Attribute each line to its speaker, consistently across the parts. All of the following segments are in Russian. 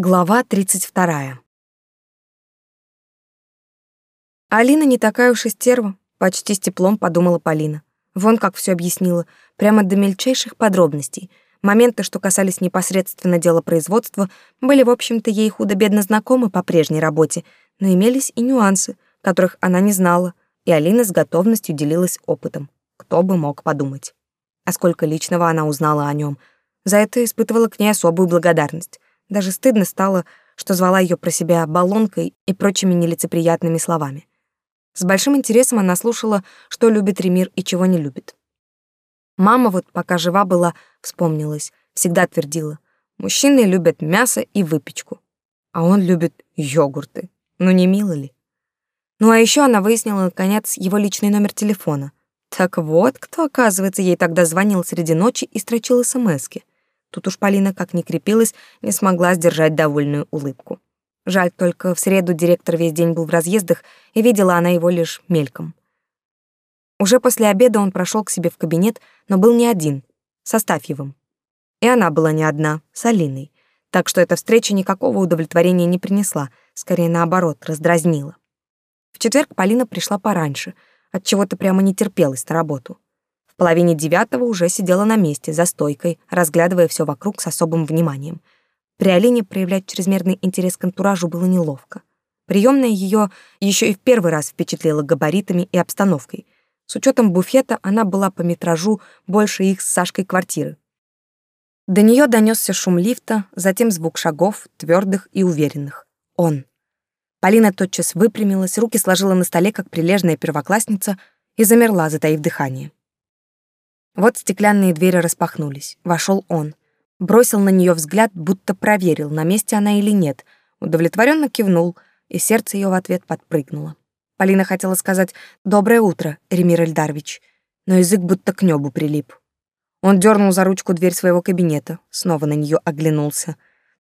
Speaker 1: Глава 32. Алина не такая уж и стерва, почти с теплом подумала Полина. Вон как все объяснила, прямо до мельчайших подробностей. Моменты, что касались непосредственно дела производства, были, в общем-то, ей худо-бедно знакомы по прежней работе, но имелись и нюансы, которых она не знала, и Алина с готовностью делилась опытом. Кто бы мог подумать. А сколько личного она узнала о нем. За это испытывала к ней особую благодарность. Даже стыдно стало, что звала ее про себя баллонкой и прочими нелицеприятными словами. С большим интересом она слушала, что любит Ремир и чего не любит. Мама вот пока жива была, вспомнилась, всегда твердила. Мужчины любят мясо и выпечку. А он любит йогурты. Ну не мило ли? Ну а еще она выяснила, наконец, его личный номер телефона. Так вот, кто, оказывается, ей тогда звонил среди ночи и строчил смски. Тут уж Полина, как ни крепилась, не смогла сдержать довольную улыбку. Жаль только, в среду директор весь день был в разъездах, и видела она его лишь мельком. Уже после обеда он прошел к себе в кабинет, но был не один, со Стафьевым, И она была не одна, с Алиной. Так что эта встреча никакого удовлетворения не принесла, скорее наоборот, раздразнила. В четверг Полина пришла пораньше, от чего то прямо не терпелась на работу половине девятого уже сидела на месте, за стойкой, разглядывая все вокруг с особым вниманием. При Алине проявлять чрезмерный интерес к антуражу было неловко. Приемная ее еще и в первый раз впечатлила габаритами и обстановкой. С учетом буфета она была по метражу больше их с Сашкой квартиры. До нее донесся шум лифта, затем звук шагов, твердых и уверенных. Он. Полина тотчас выпрямилась, руки сложила на столе, как прилежная первоклассница, и замерла, затаив дыхание. Вот стеклянные двери распахнулись. Вошел он. Бросил на нее взгляд, будто проверил, на месте она или нет. Удовлетворенно кивнул, и сердце ее в ответ подпрыгнуло. Полина хотела сказать «Доброе утро, Ремир Эльдарович», но язык будто к небу прилип. Он дернул за ручку дверь своего кабинета, снова на нее оглянулся.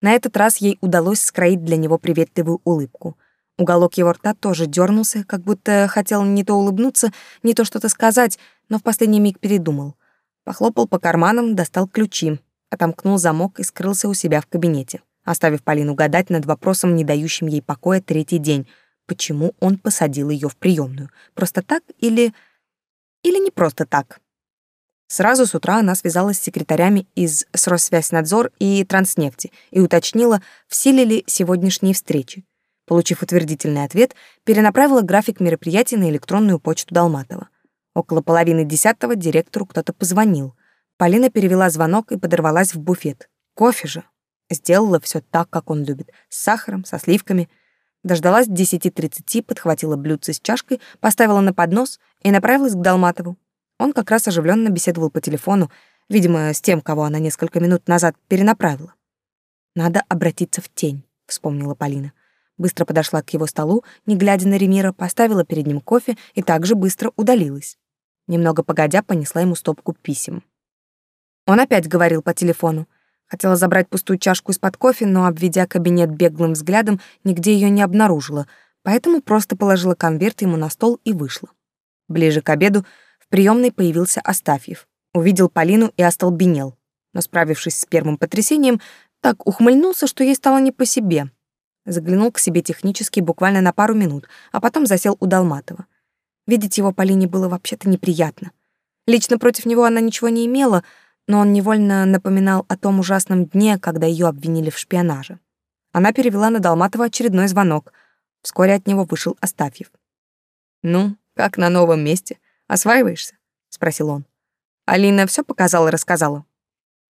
Speaker 1: На этот раз ей удалось скроить для него приветливую улыбку. Уголок его рта тоже дернулся, как будто хотел не то улыбнуться, не то что-то сказать, но в последний миг передумал. Похлопал по карманам, достал ключи, отомкнул замок и скрылся у себя в кабинете, оставив Полину гадать над вопросом, не дающим ей покоя третий день, почему он посадил ее в приемную. Просто так или... или не просто так. Сразу с утра она связалась с секретарями из Сросвязьнадзор и Транснефти и уточнила, в силе ли сегодняшние встречи. Получив утвердительный ответ, перенаправила график мероприятий на электронную почту Долматова. Около половины десятого директору кто-то позвонил. Полина перевела звонок и подорвалась в буфет. Кофе же. Сделала все так, как он любит. С сахаром, со сливками. Дождалась 10.30, подхватила блюдце с чашкой, поставила на поднос и направилась к Долматову. Он как раз оживленно беседовал по телефону, видимо, с тем, кого она несколько минут назад перенаправила. «Надо обратиться в тень», — вспомнила Полина. Быстро подошла к его столу, не глядя на Ремира, поставила перед ним кофе и также быстро удалилась. Немного погодя понесла ему стопку писем. Он опять говорил по телефону. Хотела забрать пустую чашку из-под кофе, но, обведя кабинет беглым взглядом, нигде ее не обнаружила, поэтому просто положила конверт ему на стол и вышла. Ближе к обеду в приемной появился Астафьев. Увидел Полину и остолбенел. Но, справившись с первым потрясением, так ухмыльнулся, что ей стало не по себе. Заглянул к себе технически буквально на пару минут, а потом засел у Долматова. Видеть его Полине было вообще-то неприятно. Лично против него она ничего не имела, но он невольно напоминал о том ужасном дне, когда ее обвинили в шпионаже. Она перевела на Долматова очередной звонок. Вскоре от него вышел Астафьев. «Ну, как на новом месте? Осваиваешься?» — спросил он. «Алина все показала, и рассказала?»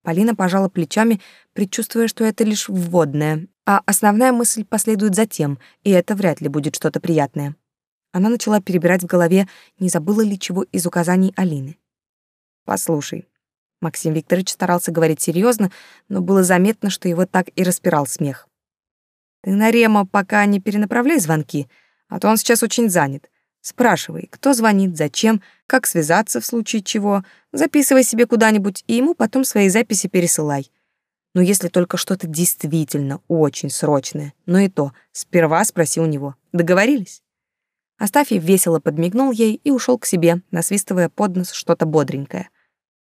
Speaker 1: Полина пожала плечами, предчувствуя, что это лишь вводное, а основная мысль последует затем, и это вряд ли будет что-то приятное. Она начала перебирать в голове, не забыла ли чего из указаний Алины. «Послушай». Максим Викторович старался говорить серьезно, но было заметно, что его так и распирал смех. «Ты на Рема пока не перенаправляй звонки, а то он сейчас очень занят. Спрашивай, кто звонит, зачем, как связаться в случае чего, записывай себе куда-нибудь и ему потом свои записи пересылай. Но если только что-то действительно очень срочное, но и то, сперва спроси у него. Договорились?» Астафий весело подмигнул ей и ушел к себе, насвистывая под нос что-то бодренькое.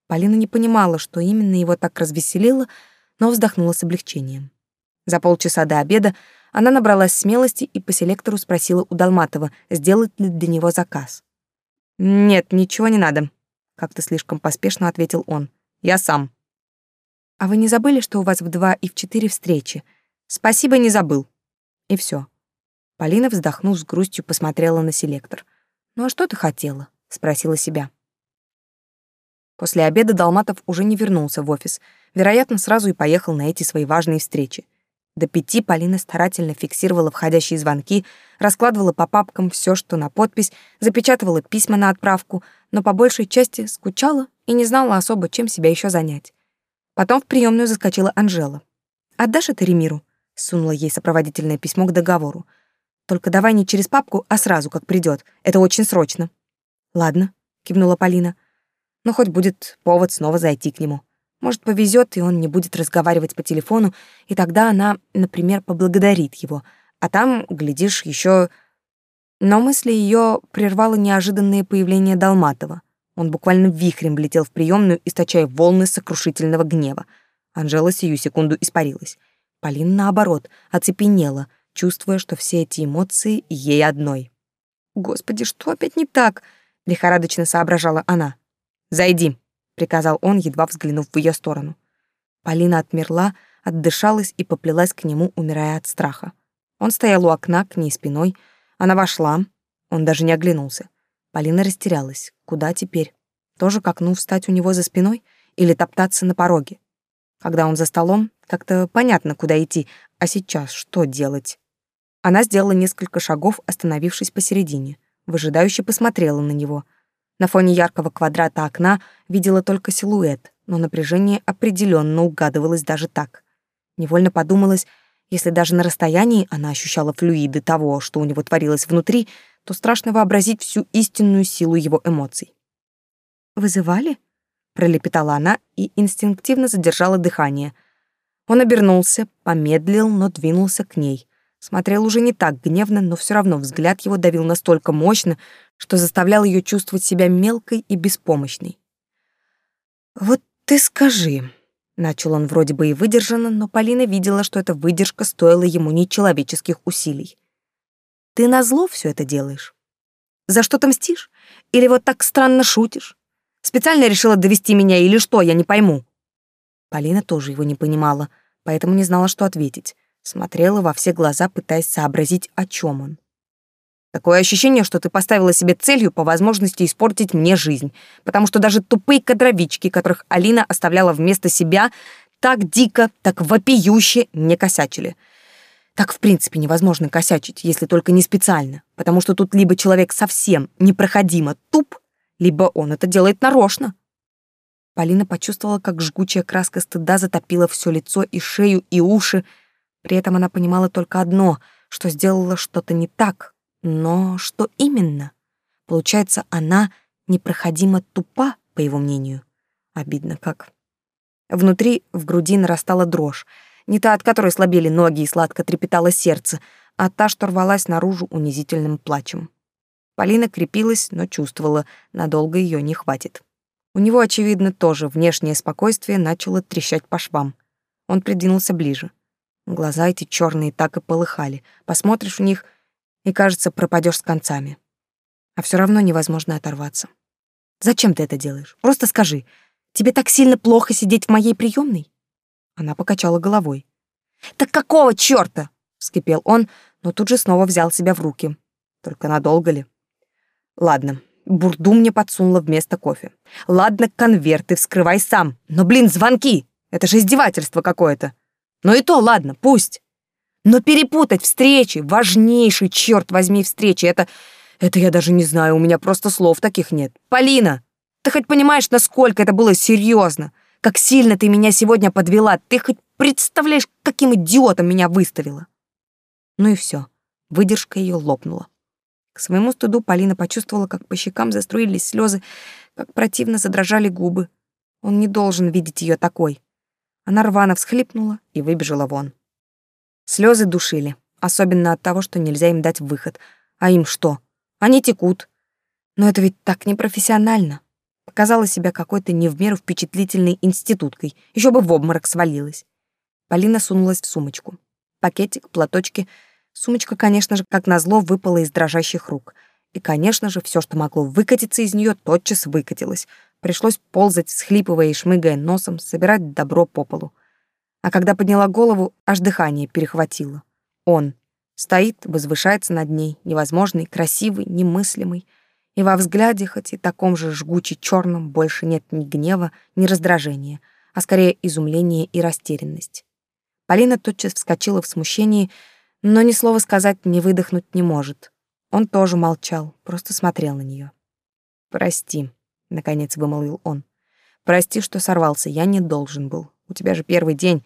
Speaker 1: Полина не понимала, что именно его так развеселило, но вздохнула с облегчением. За полчаса до обеда она набралась смелости и по селектору спросила у Долматова, сделать ли для него заказ. «Нет, ничего не надо», — как-то слишком поспешно ответил он. «Я сам». «А вы не забыли, что у вас в два и в четыре встречи?» «Спасибо, не забыл». И все. Полина, вздохнув с грустью, посмотрела на селектор. «Ну а что ты хотела?» — спросила себя. После обеда Долматов уже не вернулся в офис. Вероятно, сразу и поехал на эти свои важные встречи. До пяти Полина старательно фиксировала входящие звонки, раскладывала по папкам все, что на подпись, запечатывала письма на отправку, но по большей части скучала и не знала особо, чем себя еще занять. Потом в приемную заскочила Анжела. «Отдашь это Ремиру?» — сунула ей сопроводительное письмо к договору — только давай не через папку, а сразу, как придёт. Это очень срочно». «Ладно», — кивнула Полина. «Но хоть будет повод снова зайти к нему. Может, повезет, и он не будет разговаривать по телефону, и тогда она, например, поблагодарит его. А там, глядишь, ещё... Но мысли её прервало неожиданное появление Долматова. Он буквально вихрем влетел в приемную, источая волны сокрушительного гнева. Анжела сию секунду испарилась. Полина, наоборот, оцепенела — чувствуя, что все эти эмоции ей одной. «Господи, что опять не так?» — лихорадочно соображала она. «Зайди», — приказал он, едва взглянув в ее сторону. Полина отмерла, отдышалась и поплелась к нему, умирая от страха. Он стоял у окна, к ней спиной. Она вошла, он даже не оглянулся. Полина растерялась. Куда теперь? Тоже к окну встать у него за спиной или топтаться на пороге? Когда он за столом, как-то понятно, куда идти, а сейчас что делать? Она сделала несколько шагов, остановившись посередине. Выжидающе посмотрела на него. На фоне яркого квадрата окна видела только силуэт, но напряжение определенно угадывалось даже так. Невольно подумалось, если даже на расстоянии она ощущала флюиды того, что у него творилось внутри, то страшно вообразить всю истинную силу его эмоций. «Вызывали?» — пролепетала она и инстинктивно задержала дыхание. Он обернулся, помедлил, но двинулся к ней — Смотрел уже не так гневно, но все равно взгляд его давил настолько мощно, что заставлял ее чувствовать себя мелкой и беспомощной. «Вот ты скажи», — начал он вроде бы и выдержанно, но Полина видела, что эта выдержка стоила ему нечеловеческих усилий. «Ты назло все это делаешь? За что-то мстишь? Или вот так странно шутишь? Специально решила довести меня или что, я не пойму». Полина тоже его не понимала, поэтому не знала, что ответить смотрела во все глаза, пытаясь сообразить, о чем он. Такое ощущение, что ты поставила себе целью по возможности испортить мне жизнь, потому что даже тупые кадровички, которых Алина оставляла вместо себя, так дико, так вопиюще не косячили. Так, в принципе, невозможно косячить, если только не специально, потому что тут либо человек совсем непроходимо туп, либо он это делает нарочно. Полина почувствовала, как жгучая краска стыда затопила все лицо и шею, и уши, при этом она понимала только одно, что сделала что-то не так. Но что именно? Получается, она непроходимо тупа, по его мнению. Обидно как. Внутри, в груди нарастала дрожь. Не та, от которой слабели ноги и сладко трепетало сердце, а та, что рвалась наружу унизительным плачем. Полина крепилась, но чувствовала, надолго ее не хватит. У него, очевидно, тоже внешнее спокойствие начало трещать по швам. Он придвинулся ближе. Глаза эти черные так и полыхали. Посмотришь в них, и, кажется, пропадешь с концами. А все равно невозможно оторваться. Зачем ты это делаешь? Просто скажи. Тебе так сильно плохо сидеть в моей приемной? Она покачала головой. Так какого чёрта? вскипел он, но тут же снова взял себя в руки. Только надолго ли? Ладно, бурду мне подсунула вместо кофе. Ладно, конверты вскрывай сам, но, блин, звонки! Это же издевательство какое-то. Ну и то ладно, пусть. Но перепутать встречи, важнейший, черт возьми, встречи, это... Это я даже не знаю, у меня просто слов таких нет. Полина, ты хоть понимаешь, насколько это было серьезно? Как сильно ты меня сегодня подвела? Ты хоть представляешь, каким идиотом меня выставила? Ну и все. Выдержка ее лопнула. К своему стыду Полина почувствовала, как по щекам заструились слезы, как противно задрожали губы. Он не должен видеть ее такой. Она рвано всхлипнула и выбежала вон. Слезы душили, особенно от того, что нельзя им дать выход. А им что? Они текут. Но это ведь так непрофессионально. Показала себя какой-то не в меру впечатлительной институткой, еще бы в обморок свалилась. Полина сунулась в сумочку. Пакетик, платочки. Сумочка, конечно же, как назло, выпала из дрожащих рук. И, конечно же, все, что могло выкатиться из нее, тотчас выкатилось — Пришлось ползать, схлипывая и шмыгая носом, собирать добро по полу. А когда подняла голову, аж дыхание перехватило. Он стоит, возвышается над ней, невозможный, красивый, немыслимый. И во взгляде, хоть и таком же жгуче черном, больше нет ни гнева, ни раздражения, а скорее изумление и растерянность. Полина тотчас вскочила в смущении, но ни слова сказать, ни выдохнуть не может. Он тоже молчал, просто смотрел на нее. «Прости», Наконец вымолвил он. «Прости, что сорвался, я не должен был. У тебя же первый день.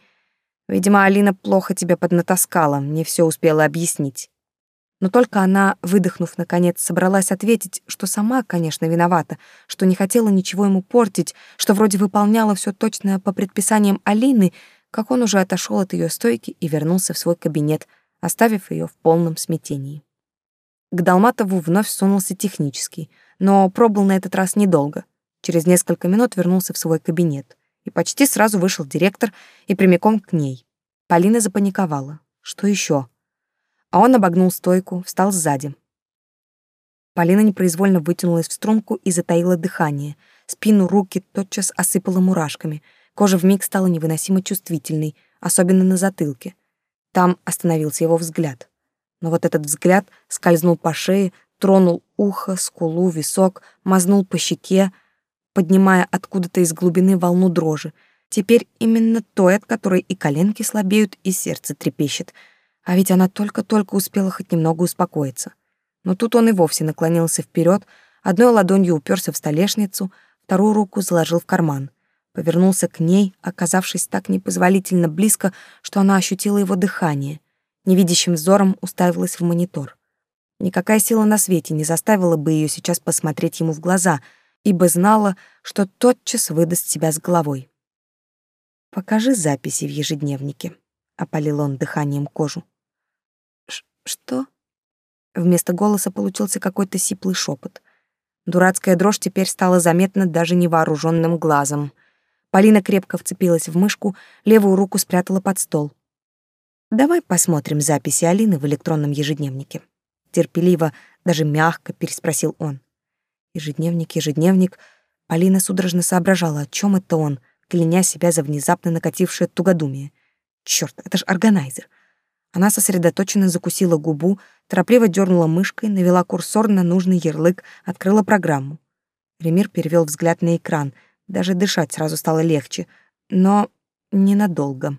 Speaker 1: Видимо, Алина плохо тебя поднатаскала, мне все успела объяснить». Но только она, выдохнув, наконец, собралась ответить, что сама, конечно, виновата, что не хотела ничего ему портить, что вроде выполняла все точно по предписаниям Алины, как он уже отошел от ее стойки и вернулся в свой кабинет, оставив ее в полном смятении. К Долматову вновь сунулся технический — но пробыл на этот раз недолго. Через несколько минут вернулся в свой кабинет. И почти сразу вышел директор и прямиком к ней. Полина запаниковала. Что еще? А он обогнул стойку, встал сзади. Полина непроизвольно вытянулась в струнку и затаила дыхание. Спину, руки тотчас осыпала мурашками. Кожа вмиг стала невыносимо чувствительной, особенно на затылке. Там остановился его взгляд. Но вот этот взгляд скользнул по шее, тронул ухо, скулу, висок, мазнул по щеке, поднимая откуда-то из глубины волну дрожи. Теперь именно той, от которой и коленки слабеют, и сердце трепещет. А ведь она только-только успела хоть немного успокоиться. Но тут он и вовсе наклонился вперед, одной ладонью уперся в столешницу, вторую руку заложил в карман. Повернулся к ней, оказавшись так непозволительно близко, что она ощутила его дыхание. Невидящим взором уставилась в монитор. Никакая сила на свете не заставила бы ее сейчас посмотреть ему в глаза, ибо знала, что тотчас выдаст себя с головой. «Покажи записи в ежедневнике», — опалил он дыханием кожу. «Что?» Вместо голоса получился какой-то сиплый шепот. Дурацкая дрожь теперь стала заметна даже невооруженным глазом. Полина крепко вцепилась в мышку, левую руку спрятала под стол. «Давай посмотрим записи Алины в электронном ежедневнике» терпеливо, даже мягко переспросил он. Ежедневник, ежедневник. Полина судорожно соображала, о чем это он, кляня себя за внезапно накатившее тугодумие. Черт, это ж органайзер. Она сосредоточенно закусила губу, торопливо дернула мышкой, навела курсор на нужный ярлык, открыла программу. Ремир перевел взгляд на экран. Даже дышать сразу стало легче, но ненадолго.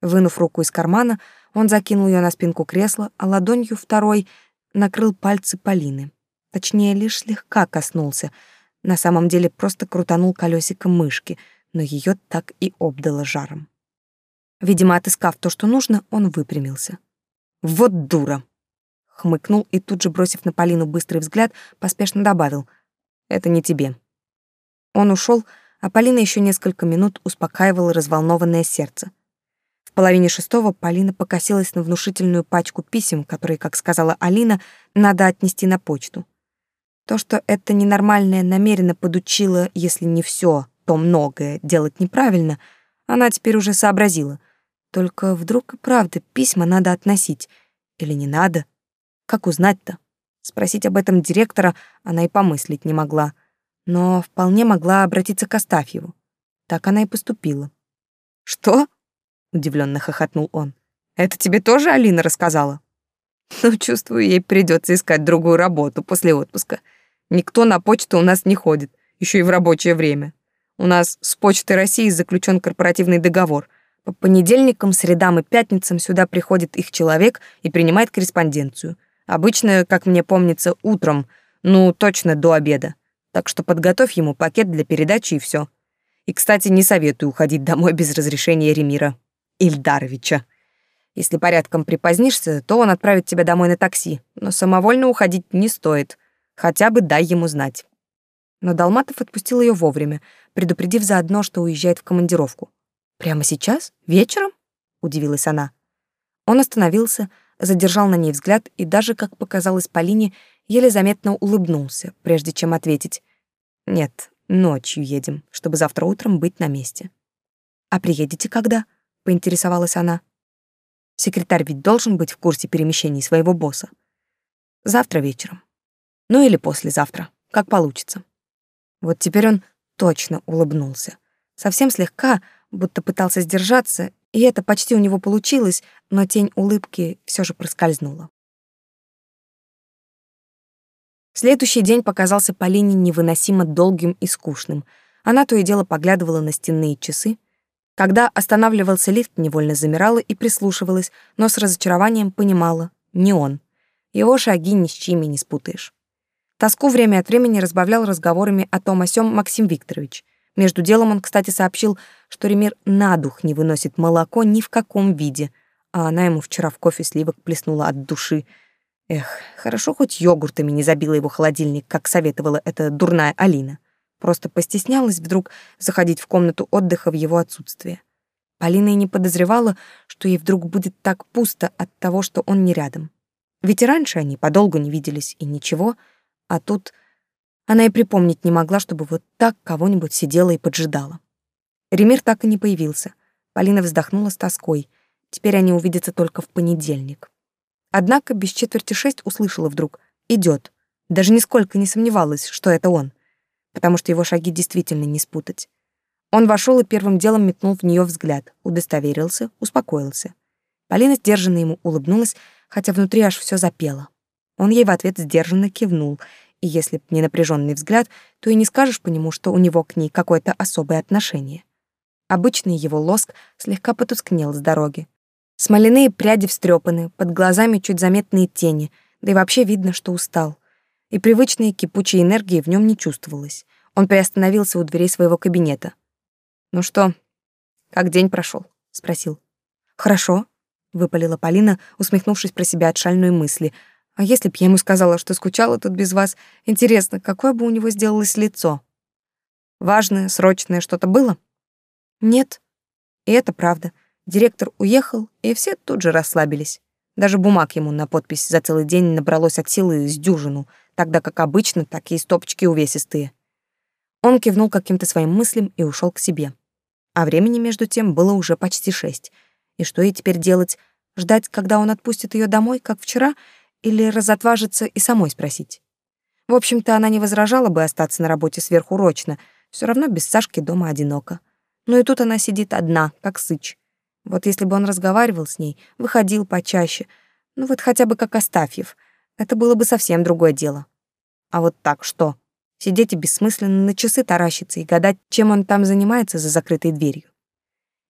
Speaker 1: Вынув руку из кармана, он закинул ее на спинку кресла, а ладонью второй накрыл пальцы Полины. Точнее, лишь слегка коснулся. На самом деле просто крутанул колесиком мышки, но ее так и обдало жаром. Видимо, отыскав то, что нужно, он выпрямился. «Вот дура!» Хмыкнул и тут же, бросив на Полину быстрый взгляд, поспешно добавил. «Это не тебе». Он ушел, а Полина еще несколько минут успокаивала разволнованное сердце — в половине шестого Полина покосилась на внушительную пачку писем, которые, как сказала Алина, надо отнести на почту. То, что это ненормальное намеренно подучило, если не все, то многое делать неправильно, она теперь уже сообразила. Только вдруг и правда письма надо относить. Или не надо? Как узнать-то? Спросить об этом директора она и помыслить не могла. Но вполне могла обратиться к Астафьеву. Так она и поступила. «Что?» удивленно хохотнул он. Это тебе тоже Алина рассказала? Ну, чувствую, ей придется искать другую работу после отпуска. Никто на почту у нас не ходит, еще и в рабочее время. У нас с Почтой России заключен корпоративный договор. По понедельникам, средам и пятницам сюда приходит их человек и принимает корреспонденцию. Обычно, как мне помнится, утром, ну, точно до обеда. Так что подготовь ему пакет для передачи и все. И, кстати, не советую уходить домой без разрешения Ремира. Ильдаровича. Если порядком припозднишься, то он отправит тебя домой на такси, но самовольно уходить не стоит. Хотя бы дай ему знать. Но Долматов отпустил ее вовремя, предупредив заодно, что уезжает в командировку. «Прямо сейчас? Вечером?» — удивилась она. Он остановился, задержал на ней взгляд и даже, как показалось Полине, еле заметно улыбнулся, прежде чем ответить. «Нет, ночью едем, чтобы завтра утром быть на месте». «А приедете когда?» — поинтересовалась она. «Секретарь ведь должен быть в курсе перемещений своего босса. Завтра вечером. Ну или послезавтра, как получится». Вот теперь он точно улыбнулся. Совсем слегка, будто пытался сдержаться, и это почти у него получилось, но тень улыбки все же проскользнула. Следующий день показался Полине невыносимо долгим и скучным. Она то и дело поглядывала на стенные часы — когда останавливался лифт, невольно замирала и прислушивалась, но с разочарованием понимала — не он. Его шаги ни с чьими не спутаешь. Тоску время от времени разбавлял разговорами о том о сём Максим Викторович. Между делом он, кстати, сообщил, что Ремир на дух не выносит молоко ни в каком виде, а она ему вчера в кофе сливок плеснула от души. Эх, хорошо хоть йогуртами не забила его холодильник, как советовала эта дурная Алина просто постеснялась вдруг заходить в комнату отдыха в его отсутствие. Полина и не подозревала, что ей вдруг будет так пусто от того, что он не рядом. Ведь и раньше они подолгу не виделись и ничего, а тут она и припомнить не могла, чтобы вот так кого-нибудь сидела и поджидала. Ремир так и не появился. Полина вздохнула с тоской. Теперь они увидятся только в понедельник. Однако без четверти шесть услышала вдруг «Идёт». Даже нисколько не сомневалась, что это он — потому что его шаги действительно не спутать. Он вошел и первым делом метнул в нее взгляд, удостоверился, успокоился. Полина сдержанно ему улыбнулась, хотя внутри аж все запело. Он ей в ответ сдержанно кивнул, и если б не напряженный взгляд, то и не скажешь по нему, что у него к ней какое-то особое отношение. Обычный его лоск слегка потускнел с дороги. Смоляные пряди встрепаны, под глазами чуть заметные тени, да и вообще видно, что устал и привычной кипучей энергии в нем не чувствовалось. Он приостановился у дверей своего кабинета. «Ну что, как день прошел? спросил. «Хорошо», — выпалила Полина, усмехнувшись про себя от шальной мысли. «А если б я ему сказала, что скучала тут без вас, интересно, какое бы у него сделалось лицо? Важное, срочное что-то было?» «Нет». И это правда. Директор уехал, и все тут же расслабились. Даже бумаг ему на подпись за целый день набралось от силы с дюжину, тогда как обычно такие стопочки увесистые. Он кивнул каким-то своим мыслям и ушел к себе. А времени между тем было уже почти шесть. И что ей теперь делать? Ждать, когда он отпустит ее домой, как вчера, или разотважиться и самой спросить? В общем-то, она не возражала бы остаться на работе сверхурочно, все равно без Сашки дома одиноко. Но и тут она сидит одна, как сыч. Вот если бы он разговаривал с ней, выходил почаще, ну вот хотя бы как Астафьев, это было бы совсем другое дело. А вот так что? Сидеть и бессмысленно на часы таращиться и гадать, чем он там занимается за закрытой дверью.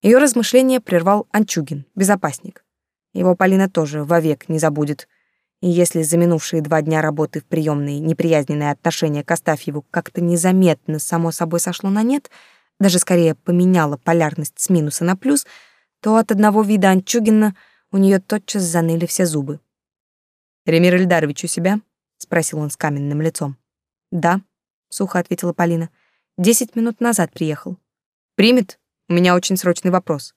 Speaker 1: Ее размышления прервал Анчугин, безопасник. Его Полина тоже вовек не забудет. И если за минувшие два дня работы в приемной неприязненное отношение к Астафьеву как-то незаметно само собой сошло на нет, даже скорее поменяло полярность с минуса на плюс — то от одного вида Анчугина у нее тотчас заныли все зубы. «Ремир Ильдарович у себя?» — спросил он с каменным лицом. «Да», — сухо ответила Полина. «Десять минут назад приехал». «Примет? У меня очень срочный вопрос».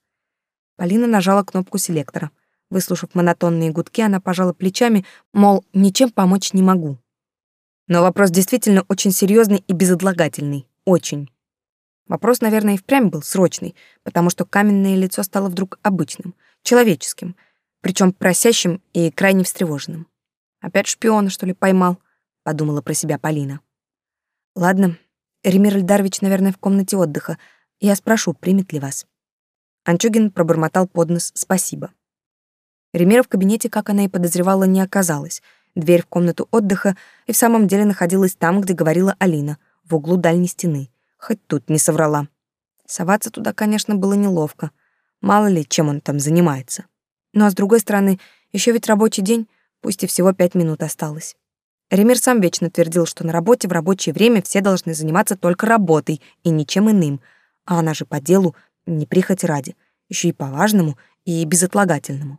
Speaker 1: Полина нажала кнопку селектора. Выслушав монотонные гудки, она пожала плечами, мол, ничем помочь не могу. Но вопрос действительно очень серьезный и безотлагательный. Очень. Вопрос, наверное, и впрямь был срочный, потому что каменное лицо стало вдруг обычным, человеческим, причем просящим и крайне встревоженным. «Опять шпиона, что ли, поймал?» — подумала про себя Полина. «Ладно, Ремир Эльдарович, наверное, в комнате отдыха. Я спрошу, примет ли вас». Анчугин пробормотал под нос «спасибо». Ремира в кабинете, как она и подозревала, не оказалась. Дверь в комнату отдыха и в самом деле находилась там, где говорила Алина, в углу дальней стены — Хоть тут не соврала. Соваться туда, конечно, было неловко. Мало ли, чем он там занимается. Ну а с другой стороны, еще ведь рабочий день, пусть и всего пять минут осталось. Ремир сам вечно твердил, что на работе в рабочее время все должны заниматься только работой и ничем иным, а она же по делу, не прихоть ради, еще и по важному и безотлагательному.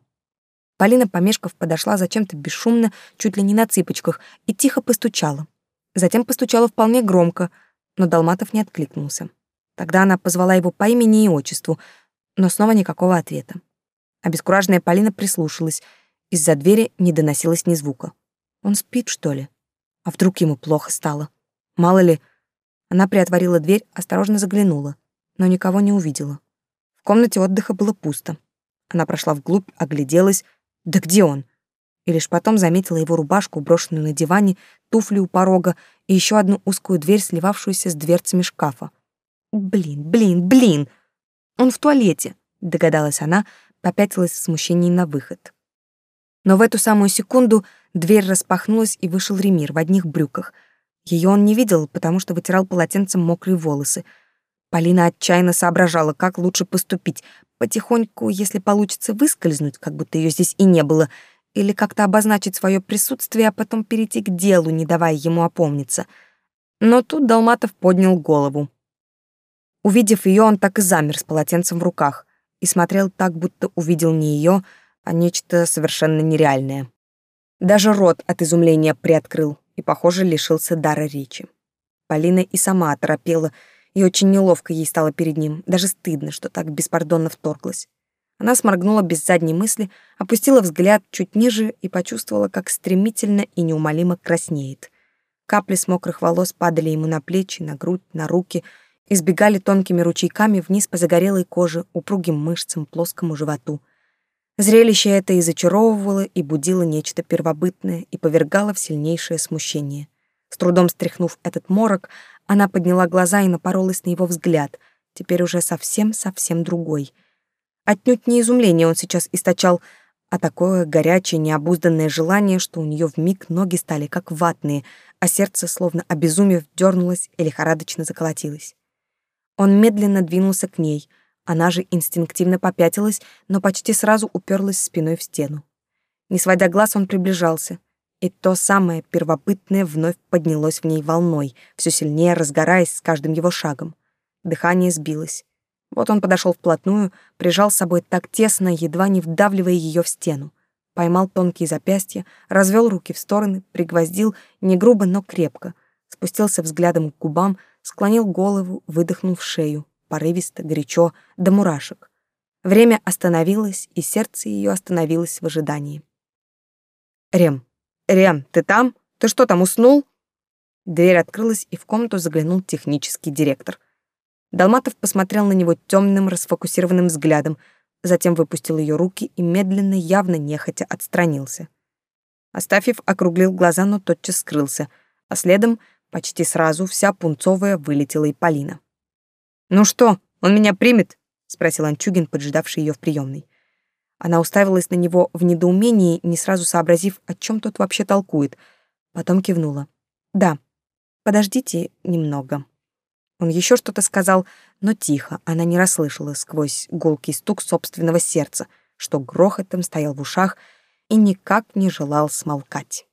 Speaker 1: Полина Помешков подошла зачем-то бесшумно, чуть ли не на цыпочках, и тихо постучала. Затем постучала вполне громко — но Долматов не откликнулся. Тогда она позвала его по имени и отчеству, но снова никакого ответа. Обескураженная Полина прислушалась. Из-за двери не доносилось ни звука. Он спит, что ли? А вдруг ему плохо стало? Мало ли... Она приотворила дверь, осторожно заглянула, но никого не увидела. В комнате отдыха было пусто. Она прошла вглубь, огляделась. Да где он? И лишь потом заметила его рубашку, брошенную на диване, туфли у порога и еще одну узкую дверь, сливавшуюся с дверцами шкафа. «Блин, блин, блин! Он в туалете!» — догадалась она, попятилась в смущении на выход. Но в эту самую секунду дверь распахнулась, и вышел Ремир в одних брюках. Ее он не видел, потому что вытирал полотенцем мокрые волосы. Полина отчаянно соображала, как лучше поступить. Потихоньку, если получится выскользнуть, как будто ее здесь и не было — или как-то обозначить свое присутствие, а потом перейти к делу, не давая ему опомниться. Но тут Долматов поднял голову. Увидев ее, он так и замер с полотенцем в руках и смотрел так, будто увидел не ее, а нечто совершенно нереальное. Даже рот от изумления приоткрыл и, похоже, лишился дара речи. Полина и сама оторопела, и очень неловко ей стало перед ним, даже стыдно, что так беспардонно вторглась. Она сморгнула без задней мысли, опустила взгляд чуть ниже и почувствовала, как стремительно и неумолимо краснеет. Капли с мокрых волос падали ему на плечи, на грудь, на руки, избегали тонкими ручейками вниз по загорелой коже, упругим мышцам, плоскому животу. Зрелище это и зачаровывало, и будило нечто первобытное, и повергало в сильнейшее смущение. С трудом стряхнув этот морок, она подняла глаза и напоролась на его взгляд, теперь уже совсем-совсем другой — Отнюдь не изумление он сейчас источал, а такое горячее, необузданное желание, что у нее вмиг ноги стали как ватные, а сердце, словно обезумев, дернулось и лихорадочно заколотилось. Он медленно двинулся к ней, она же инстинктивно попятилась, но почти сразу уперлась спиной в стену. Не сводя глаз, он приближался, и то самое первобытное вновь поднялось в ней волной, все сильнее разгораясь с каждым его шагом. Дыхание сбилось. Вот он подошел вплотную, прижал с собой так тесно, едва не вдавливая ее в стену. Поймал тонкие запястья, развел руки в стороны, пригвоздил не грубо, но крепко. Спустился взглядом к губам, склонил голову, выдохнул в шею, порывисто, горячо, до мурашек. Время остановилось, и сердце ее остановилось в ожидании. «Рем! Рем, ты там? Ты что, там уснул?» Дверь открылась, и в комнату заглянул технический директор. Далматов посмотрел на него темным, расфокусированным взглядом, затем выпустил ее руки и медленно, явно нехотя отстранился. Астафьев округлил глаза, но тотчас скрылся, а следом, почти сразу, вся пунцовая вылетела и Полина. «Ну что, он меня примет?» — спросил Анчугин, поджидавший ее в приемной. Она уставилась на него в недоумении, не сразу сообразив, о чем тот вообще толкует. Потом кивнула. «Да, подождите немного». Он еще что-то сказал, но тихо, она не расслышала сквозь гулкий стук собственного сердца, что грохотом стоял в ушах и никак не желал смолкать.